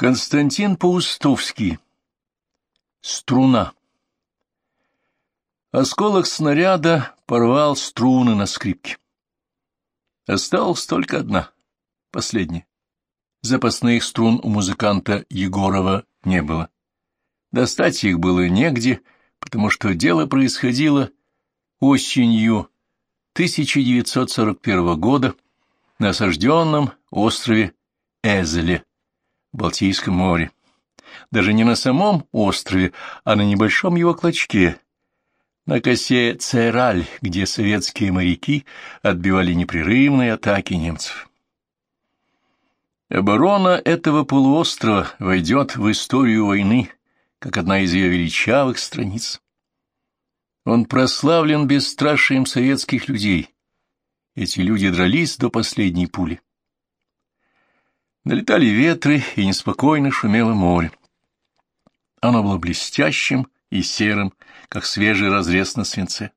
Константин Паустовский. Струна. Осколок снаряда порвал струны на скрипке. Осталась только одна, последняя. Запасных струн у музыканта Егорова не было. Достать их было негде, потому что дело происходило осенью 1941 года на осажденном острове Эзеле Балтийском море. Даже не на самом острове, а на небольшом его клочке, на косе Цераль, где советские моряки отбивали непрерывные атаки немцев. Оборона этого полуострова войдет в историю войны, как одна из ее величавых страниц. Он прославлен бесстрашием советских людей. Эти люди дрались до последней пули. Налетали ветры, и неспокойно шумело море. Оно было блестящим и серым, как свежий разрез на свинце.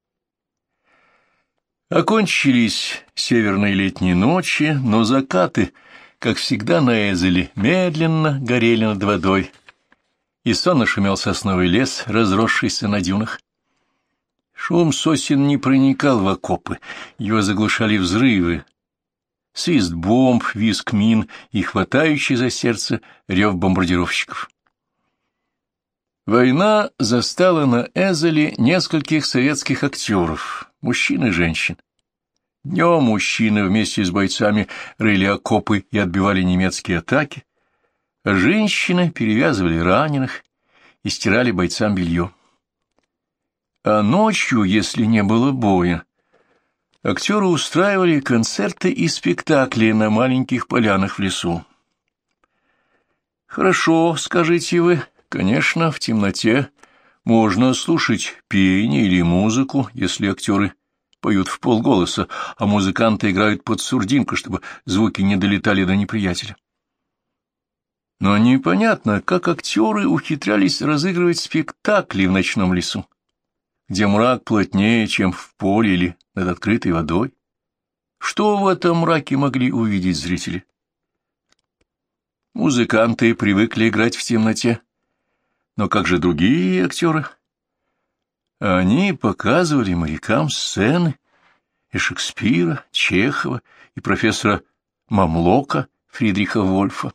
Окончились северные летние ночи, но закаты, как всегда на Эзеле, медленно горели над водой, и сонно шумел сосновый лес, разросшийся на дюнах. Шум сосен не проникал в окопы, его заглушали взрывы, свист бомб, визг мин и хватающий за сердце рев бомбардировщиков. Война застала на Эзеле нескольких советских актеров, мужчин и женщин. Днем мужчины вместе с бойцами рыли окопы и отбивали немецкие атаки, а женщины перевязывали раненых и стирали бойцам белье. А ночью, если не было боя, актеры устраивали концерты и спектакли на маленьких полянах в лесу. Хорошо, скажите вы, конечно, в темноте можно слушать пение или музыку, если актеры поют в полголоса, а музыканты играют под сурдинку, чтобы звуки не долетали до неприятеля. Но непонятно, как актеры ухитрялись разыгрывать спектакли в ночном лесу где мрак плотнее, чем в поле или над открытой водой? Что в этом мраке могли увидеть зрители? Музыканты привыкли играть в темноте. Но как же другие актеры? Они показывали морякам сцены и Шекспира, Чехова, и профессора Мамлока Фридриха Вольфа.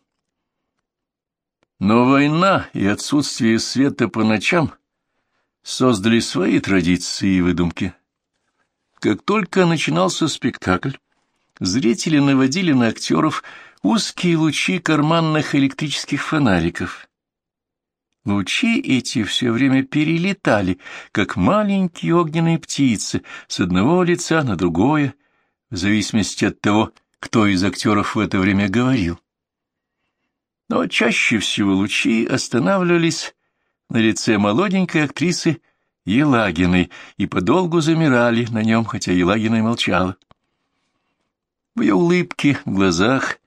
Но война и отсутствие света по ночам создали свои традиции и выдумки. Как только начинался спектакль, зрители наводили на актеров узкие лучи карманных электрических фонариков. Лучи эти все время перелетали, как маленькие огненные птицы, с одного лица на другое, в зависимости от того, кто из актеров в это время говорил. Но чаще всего лучи останавливались на лице молоденькой актрисы Елагиной и подолгу замирали на нем, хотя Елагина и молчала. В ее улыбке, в глазах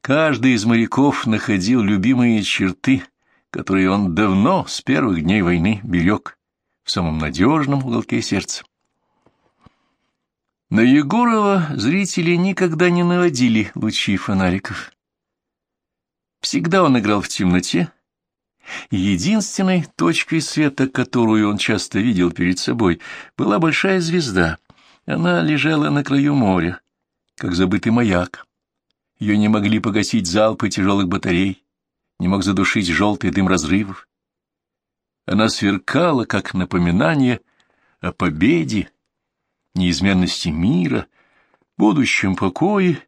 каждый из моряков находил любимые черты, которые он давно, с первых дней войны, берег в самом надежном уголке сердца. На Егорова зрители никогда не наводили лучи фонариков. Всегда он играл в темноте, Единственной точкой света, которую он часто видел перед собой, была большая звезда. Она лежала на краю моря, как забытый маяк. Ее не могли погасить залпы тяжелых батарей, не мог задушить желтый дым разрывов. Она сверкала, как напоминание о победе, неизменности мира, будущем покое,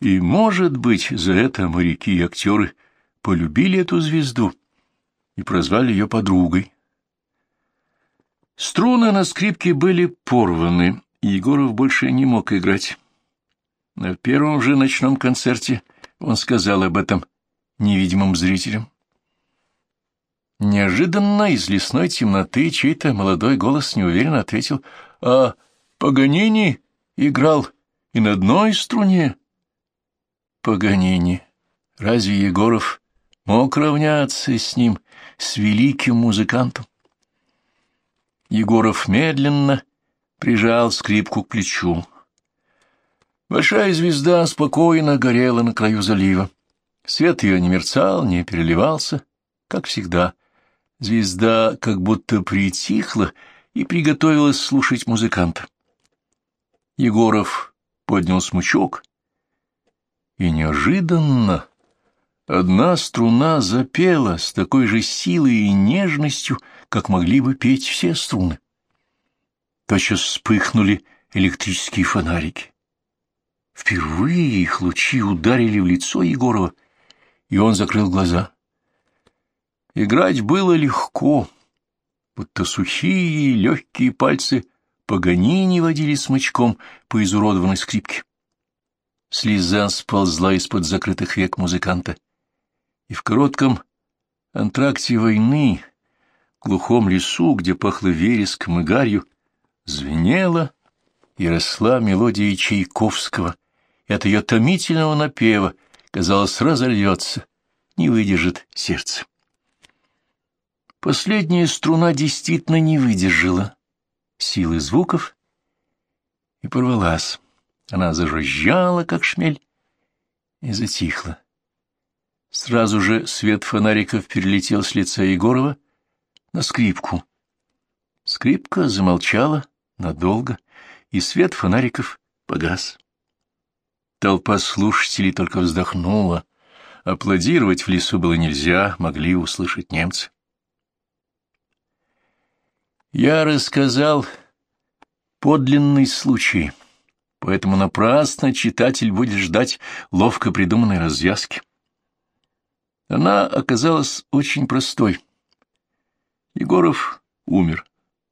и, может быть, за это моряки и актеры полюбили эту звезду — и прозвали ее подругой. Струны на скрипке были порваны, и Егоров больше не мог играть. На первом же ночном концерте он сказал об этом невидимым зрителям. Неожиданно из лесной темноты чей-то молодой голос неуверенно ответил, «А Паганини играл и на одной струне». Паганини. Разве Егоров мог равняться с ним, с великим музыкантом. Егоров медленно прижал скрипку к плечу. Большая звезда спокойно горела на краю залива. Свет ее не мерцал, не переливался, как всегда. Звезда как будто притихла и приготовилась слушать музыканта. Егоров поднял смычок, и неожиданно одна струна запела с такой же силой и нежностью, как могли бы петь все струны. Тотчас вспыхнули электрические фонарики. Впервые их лучи ударили в лицо Егорова, и он закрыл глаза. Играть было легко, будто сухие легкие пальцы Паганини водили смычком по изуродованной скрипке. Слеза сползла из-под закрытых век музыканта, и в коротком антракте войны, в глухом лесу, где пахло вереском и гарью, звенела и росла мелодия Чайковского, и от ее томительного напева, казалось, разольется, не выдержит сердце. Последняя струна действительно не выдержала силы звуков и порвалась. Она зажужжала, как шмель, и затихла. Сразу же свет фонариков перелетел с лица Егорова на скрипку. Скрипка замолчала надолго, и свет фонариков погас. Толпа слушателей только вздохнула. Аплодировать в лесу было нельзя, могли услышать немцы. Я рассказал подлинный случай, поэтому напрасно читатель будет ждать ловко придуманной развязки. Она оказалась очень простой. Егоров умер.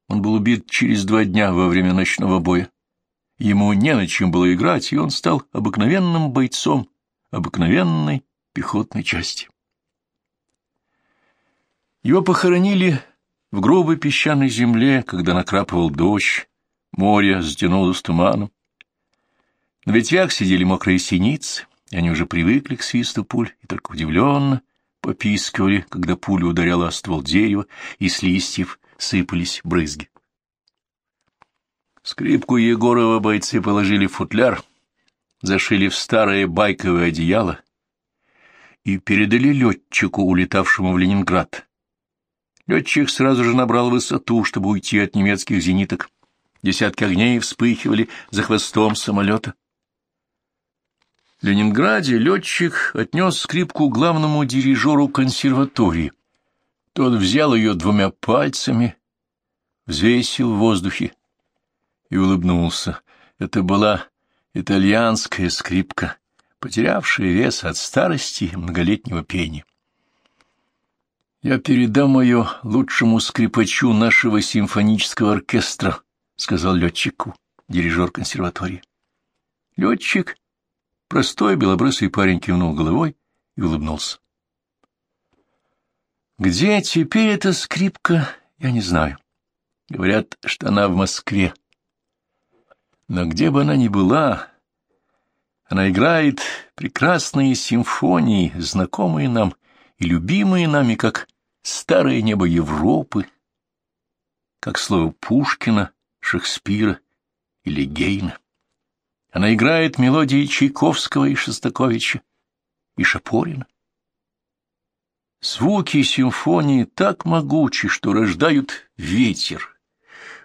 Он был убит через два дня во время ночного боя. Ему не на чем было играть, и он стал обыкновенным бойцом обыкновенной пехотной части. Его похоронили в грубой песчаной земле, когда накрапывал дождь, море затянулось туманом. На ветвях сидели мокрые синицы, они уже привыкли к свисту пуль и только удивленно попискивали, когда пуля ударяла о ствол дерева, и с листьев сыпались брызги. Скрипку Егорова бойцы положили в футляр, зашили в старое байковое одеяло и передали летчику, улетавшему в Ленинград. Летчик сразу же набрал высоту, чтобы уйти от немецких зениток. Десятки огней вспыхивали за хвостом самолета. Ленинграде летчик отнес скрипку главному дирижеру консерватории. Тот взял ее двумя пальцами, взвесил в воздухе и улыбнулся. Это была итальянская скрипка, потерявшая вес от старости многолетнего пения. «Я передам ее лучшему скрипачу нашего симфонического оркестра», — сказал летчику, дирижер консерватории. Летчик, простой белобрысый парень, кивнул головой и улыбнулся. Где теперь эта скрипка, я не знаю. Говорят, что она в Москве. Но где бы она ни была, она играет прекрасные симфонии, знакомые нам и любимые нами, как старое небо Европы, как слово Пушкина, Шекспира или Гейна. Она играет мелодии Чайковского и Шостаковича и Шапорина. Звуки симфонии так могучи, что рождают ветер,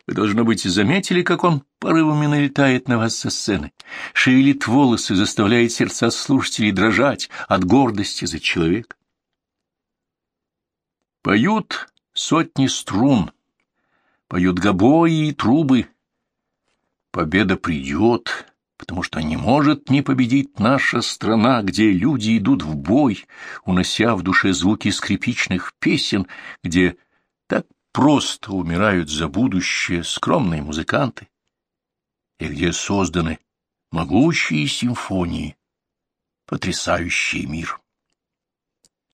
вы, должно быть, заметили, как он порывами налетает на вас со сцены, шевелит волосы, заставляет сердца слушателей дрожать от гордости за человека. Поют сотни струн, поют гобои и трубы. Победа придет, потому что не может не победить наша страна, где люди идут в бой, унося в душе звуки скрипичных песен, где так просто умирают за будущее скромные музыканты, и где созданы могучие симфонии, потрясающие мир.